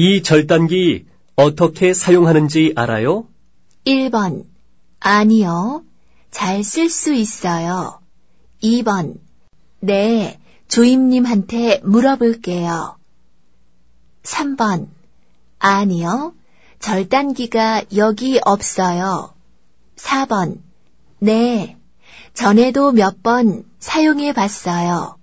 이 절단기 어떻게 사용하는지 알아요? 1번. 아니요. 잘 쓸 수 있어요. 2번. 네, 조임님한테 물어볼게요. 3번. 아니요. 절단기가 여기 없어요. 4번. 네. 전에도 몇 번 사용해 봤어요.